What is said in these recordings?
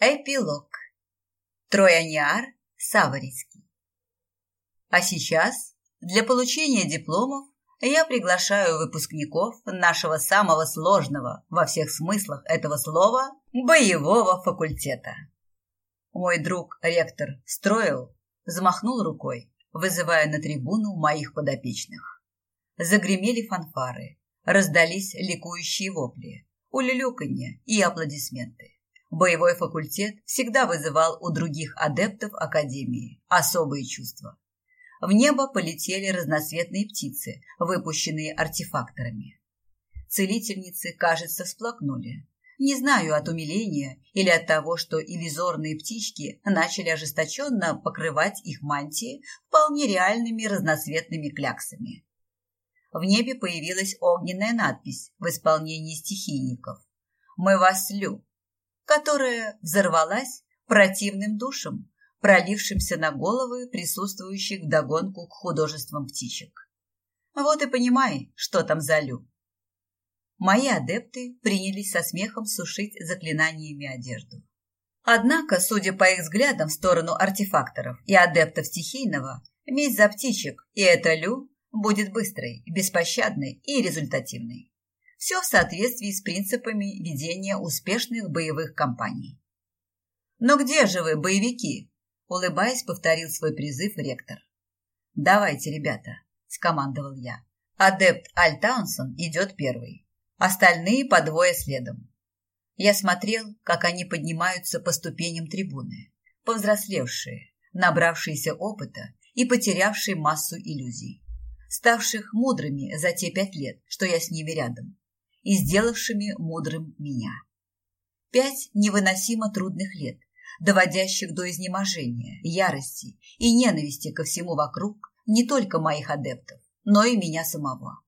Эпилог. Трояниар Саварийский. А сейчас для получения дипломов я приглашаю выпускников нашего самого сложного во всех смыслах этого слова боевого факультета. Мой друг, ректор Строил, взмахнул рукой, вызывая на трибуну моих подопечных. Загремели фанфары, раздались ликующие вопли, улюлюканье и аплодисменты. Боевой факультет всегда вызывал у других адептов Академии особые чувства. В небо полетели разноцветные птицы, выпущенные артефакторами. Целительницы, кажется, всплакнули. Не знаю, от умиления или от того, что иллюзорные птички начали ожесточенно покрывать их мантии вполне реальными разноцветными кляксами. В небе появилась огненная надпись в исполнении стихийников. «Мы вас лю, которая взорвалась противным душем, пролившимся на головы присутствующих вдогонку к художествам птичек. Вот и понимай, что там за лю. Мои адепты принялись со смехом сушить заклинаниями одежду. Однако, судя по их взглядам в сторону артефакторов и адептов стихийного, месть за птичек и это лю будет быстрой, беспощадной и результативной. Все в соответствии с принципами ведения успешных боевых кампаний. «Но где же вы, боевики?» Улыбаясь, повторил свой призыв ректор. «Давайте, ребята», — скомандовал я. «Адепт Альтаунсон идет первый. Остальные по двое следом». Я смотрел, как они поднимаются по ступеням трибуны, повзрослевшие, набравшиеся опыта и потерявшие массу иллюзий, ставших мудрыми за те пять лет, что я с ними рядом, и сделавшими мудрым меня. Пять невыносимо трудных лет, доводящих до изнеможения, ярости и ненависти ко всему вокруг не только моих адептов, но и меня самого.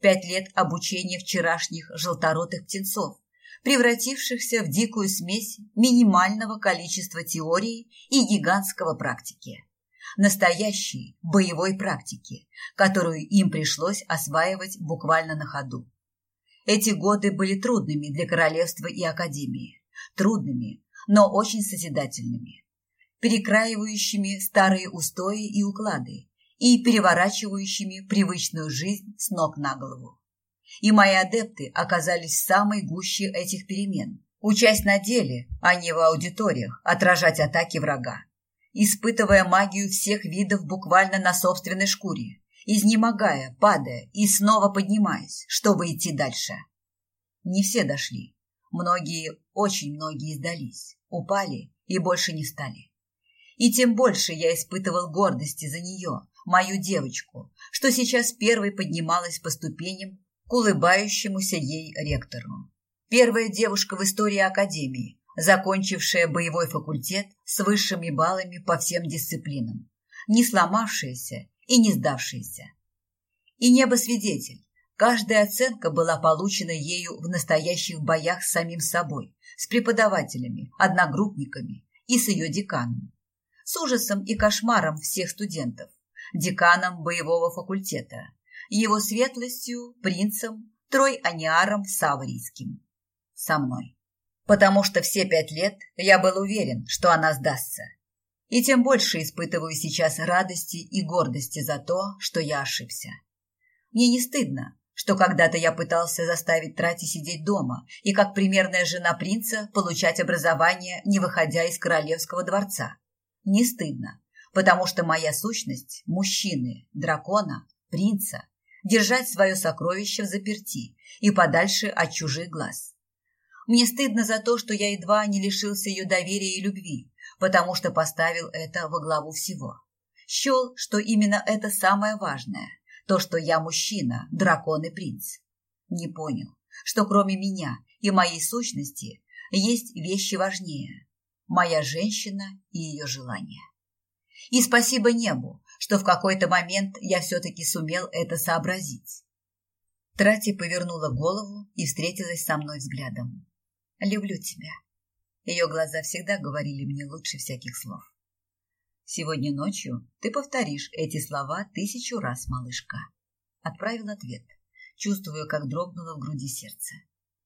Пять лет обучения вчерашних желторотых птенцов, превратившихся в дикую смесь минимального количества теории и гигантского практики. Настоящей боевой практики, которую им пришлось осваивать буквально на ходу. Эти годы были трудными для королевства и академии. Трудными, но очень созидательными. Перекраивающими старые устои и уклады и переворачивающими привычную жизнь с ног на голову. И мои адепты оказались в самой гуще этих перемен, учась на деле, а не в аудиториях, отражать атаки врага, испытывая магию всех видов буквально на собственной шкуре, изнемогая, падая и снова поднимаясь, чтобы идти дальше. Не все дошли. Многие, очень многие сдались, упали и больше не стали. И тем больше я испытывал гордости за нее, мою девочку, что сейчас первой поднималась по ступеням к улыбающемуся ей ректору. Первая девушка в истории Академии, закончившая боевой факультет с высшими баллами по всем дисциплинам, не сломавшаяся и не сдавшиеся. И небо свидетель. Каждая оценка была получена ею в настоящих боях с самим собой, с преподавателями, одногруппниками и с ее деканом. С ужасом и кошмаром всех студентов, деканом боевого факультета, его светлостью, принцем, Трой Аниаром Саврийским. Со мной. Потому что все пять лет я был уверен, что она сдастся и тем больше испытываю сейчас радости и гордости за то, что я ошибся. Мне не стыдно, что когда-то я пытался заставить Трати сидеть дома и, как примерная жена принца, получать образование, не выходя из королевского дворца. Не стыдно, потому что моя сущность – мужчины, дракона, принца – держать свое сокровище в заперти и подальше от чужих глаз. Мне стыдно за то, что я едва не лишился ее доверия и любви, потому что поставил это во главу всего. Счел, что именно это самое важное, то, что я мужчина, дракон и принц. Не понял, что кроме меня и моей сущности есть вещи важнее. Моя женщина и ее желания. И спасибо небу, что в какой-то момент я все-таки сумел это сообразить. Трати повернула голову и встретилась со мной взглядом. «Люблю тебя», ее глаза всегда говорили мне лучше всяких слов. «Сегодня ночью ты повторишь эти слова тысячу раз, малышка», — отправил ответ, чувствуя, как дрогнуло в груди сердце.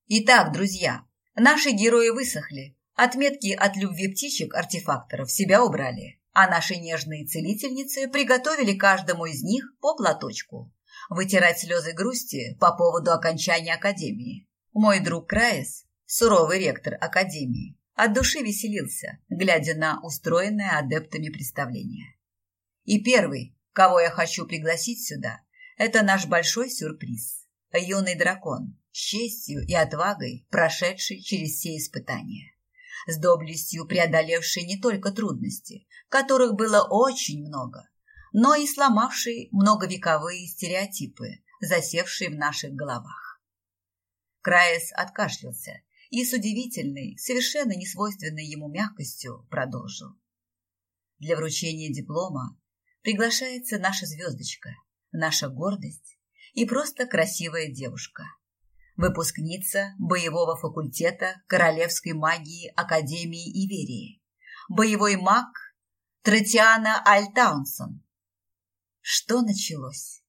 «Итак, друзья, наши герои высохли, Отметки от любви птичек-артефакторов себя убрали, а наши нежные целительницы приготовили каждому из них по платочку. Вытирать слезы грусти по поводу окончания академии. Мой друг Краес, суровый ректор академии, от души веселился, глядя на устроенное адептами представление. И первый, кого я хочу пригласить сюда, это наш большой сюрприз. Юный дракон, с честью и отвагой, прошедший через все испытания с доблестью преодолевший не только трудности, которых было очень много, но и сломавший многовековые стереотипы, засевшие в наших головах. Краес откашлялся и с удивительной, совершенно несвойственной ему мягкостью продолжил. Для вручения диплома приглашается наша звездочка, наша гордость и просто красивая девушка – выпускница боевого факультета Королевской магии Академии Иверии, боевой маг Тротиана Альтаунсон. Что началось?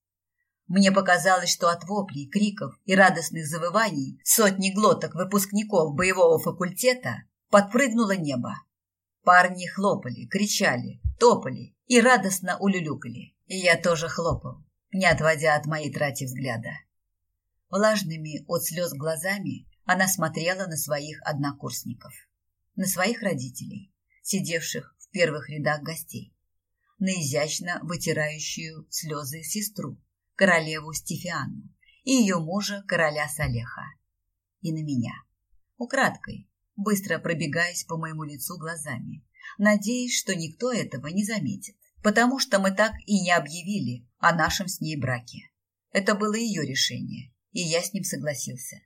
Мне показалось, что от воплей, криков и радостных завываний сотни глоток выпускников боевого факультета подпрыгнуло небо. Парни хлопали, кричали, топали и радостно улюлюкали. И я тоже хлопал, не отводя от моей трати взгляда. Влажными от слез глазами она смотрела на своих однокурсников, на своих родителей, сидевших в первых рядах гостей, на изящно вытирающую слезы сестру, королеву Стефиану и ее мужа, короля Салеха, и на меня, украдкой, быстро пробегаясь по моему лицу глазами, надеясь, что никто этого не заметит, потому что мы так и не объявили о нашем с ней браке. Это было ее решение, и я с ним согласился.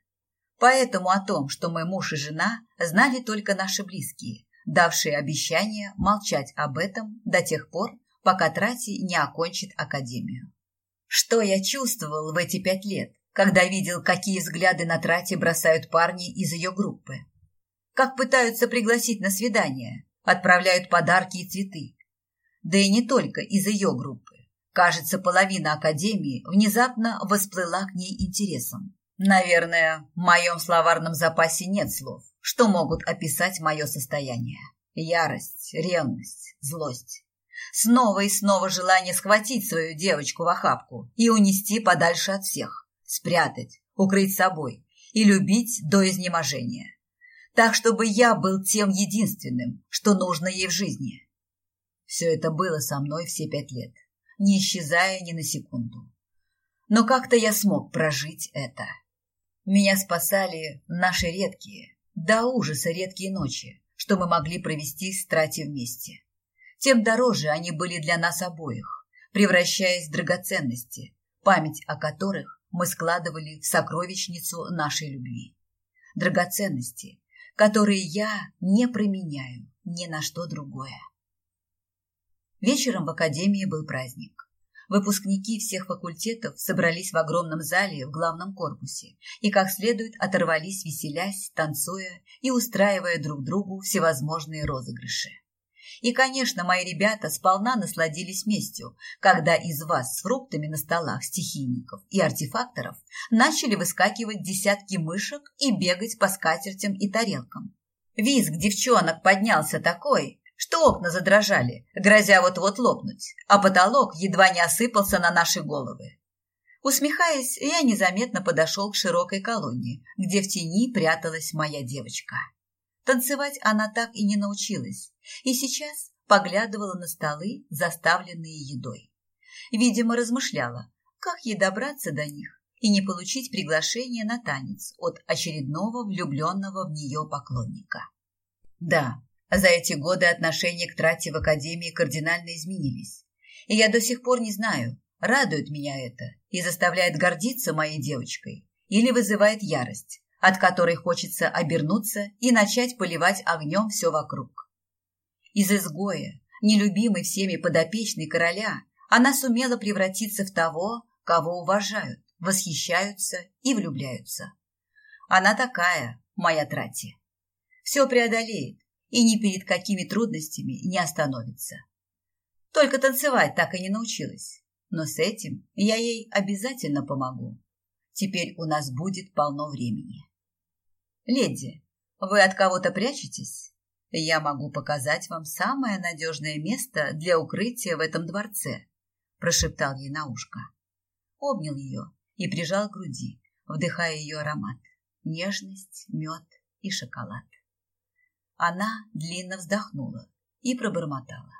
Поэтому о том, что мой муж и жена, знали только наши близкие, давшие обещание молчать об этом до тех пор, пока Трати не окончит академию. Что я чувствовал в эти пять лет, когда видел, какие взгляды на Трати бросают парни из ее группы? Как пытаются пригласить на свидание, отправляют подарки и цветы. Да и не только из ее группы. Кажется, половина Академии внезапно восплыла к ней интересом. Наверное, в моем словарном запасе нет слов, что могут описать мое состояние. Ярость, ревность, злость. Снова и снова желание схватить свою девочку в охапку и унести подальше от всех, спрятать, укрыть собой и любить до изнеможения. Так, чтобы я был тем единственным, что нужно ей в жизни. Все это было со мной все пять лет не исчезая ни на секунду. Но как-то я смог прожить это. Меня спасали наши редкие, до ужаса редкие ночи, что мы могли провести с Трати вместе. Тем дороже они были для нас обоих, превращаясь в драгоценности, память о которых мы складывали в сокровищницу нашей любви. Драгоценности, которые я не променяю ни на что другое. Вечером в академии был праздник. Выпускники всех факультетов собрались в огромном зале в главном корпусе и как следует оторвались, веселясь, танцуя и устраивая друг другу всевозможные розыгрыши. И, конечно, мои ребята сполна насладились местью, когда из вас с фруктами на столах стихийников и артефакторов начали выскакивать десятки мышек и бегать по скатертям и тарелкам. Визг девчонок поднялся такой, что окна задрожали, грозя вот-вот лопнуть, а потолок едва не осыпался на наши головы. Усмехаясь, я незаметно подошел к широкой колонне, где в тени пряталась моя девочка. Танцевать она так и не научилась, и сейчас поглядывала на столы, заставленные едой. Видимо, размышляла, как ей добраться до них и не получить приглашение на танец от очередного влюбленного в нее поклонника. Да, за эти годы отношения к трате в академии кардинально изменились. И я до сих пор не знаю, радует меня это и заставляет гордиться моей девочкой или вызывает ярость, от которой хочется обернуться и начать поливать огнем все вокруг. Из изгоя, нелюбимой всеми подопечной короля, она сумела превратиться в того, кого уважают, восхищаются и влюбляются. Она такая, моя Трати. Все преодолеет, и ни перед какими трудностями не остановится. Только танцевать так и не научилась, но с этим я ей обязательно помогу. Теперь у нас будет полно времени. Леди, вы от кого-то прячетесь? я могу показать вам самое надежное место для укрытия в этом дворце, прошептал ей на ушко. Обнял ее и прижал к груди, вдыхая ее аромат, нежность, мед и шоколад. Она длинно вздохнула и пробормотала.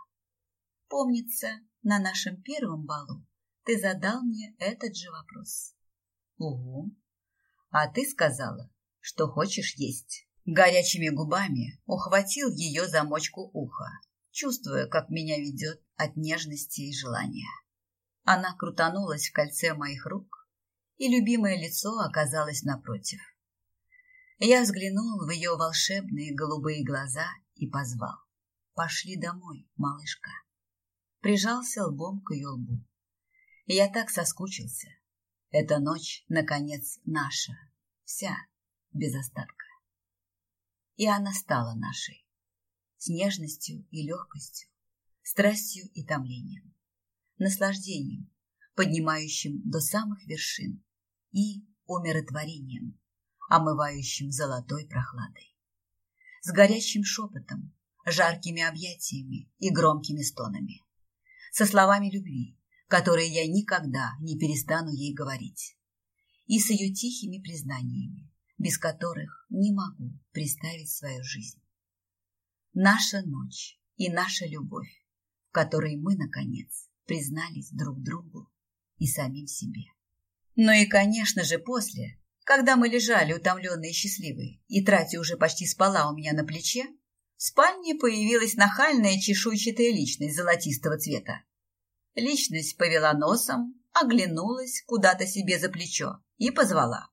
Помнится, на нашем первом балу ты задал мне этот же вопрос. Угу. А ты сказала, что хочешь есть. Горячими губами ухватил ее замочку уха, чувствуя, как меня ведет от нежности и желания. Она крутанулась в кольце моих рук, и любимое лицо оказалось напротив. Я взглянул в ее волшебные голубые глаза и позвал. «Пошли домой, малышка». Прижался лбом к ее лбу. Я так соскучился. Эта ночь, наконец, наша, вся, без остатка. И она стала нашей, с нежностью и легкостью, страстью и томлением, наслаждением, поднимающим до самых вершин, и умиротворением, омывающим золотой прохладой. С горячим шепотом, жаркими объятиями и громкими стонами. Со словами любви, которые я никогда не перестану ей говорить. И с ее тихими признаниями, без которых не могу представить свою жизнь. Наша ночь и наша любовь, в которой мы, наконец, признались друг другу и самим себе. Ну и, конечно же, после, когда мы лежали утомленные и счастливые, и Трати уже почти спала у меня на плече, в спальне появилась нахальная чешуйчатая личность золотистого цвета. Личность повела носом, оглянулась куда-то себе за плечо и позвала.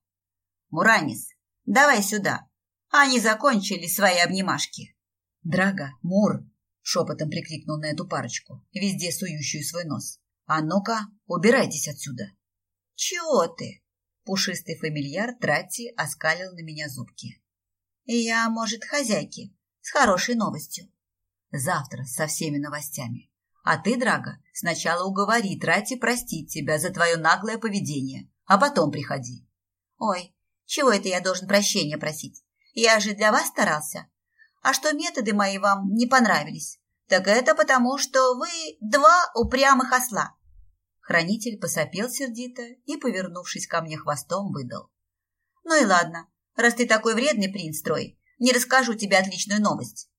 «Муранис, давай сюда. Они закончили свои обнимашки». «Драга, Мур!» — шепотом прикрикнул на эту парочку, везде сующую свой нос. «А ну-ка, убирайтесь отсюда!» «Чего ты?» Пушистый фамильяр Трати оскалил на меня зубки. «Я, может, хозяйки, с хорошей новостью». «Завтра со всеми новостями. А ты, Драга, сначала уговори Трати простить тебя за твое наглое поведение, а потом приходи». «Ой, чего это я должен прощения просить? Я же для вас старался. А что методы мои вам не понравились, так это потому, что вы два упрямых осла. Хранитель посопел сердито и, повернувшись ко мне хвостом, выдал. «Ну и ладно, раз ты такой вредный принц Трой, не расскажу тебе отличную новость».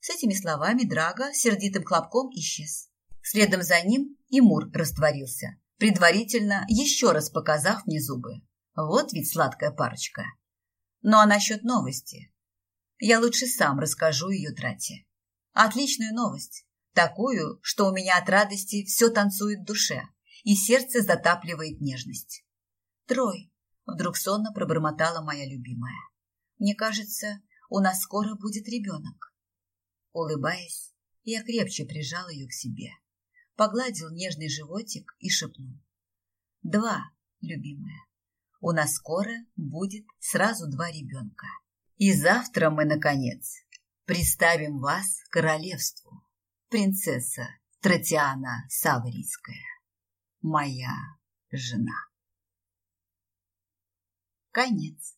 С этими словами Драго сердитым хлопком исчез. Следом за ним и Мур растворился, предварительно еще раз показав мне зубы. Вот ведь сладкая парочка. Ну а насчет новости? Я лучше сам расскажу ее трате. Отличную новость. Такую, что у меня от радости все танцует в душе и сердце затапливает нежность. «Трой!» — вдруг сонно пробормотала моя любимая. «Мне кажется, у нас скоро будет ребенок». Улыбаясь, я крепче прижал ее к себе, погладил нежный животик и шепнул. «Два, любимая, у нас скоро будет сразу два ребенка. И завтра мы, наконец, представим вас королевству, принцесса Тротиана Саврийская» моя жена. Конец.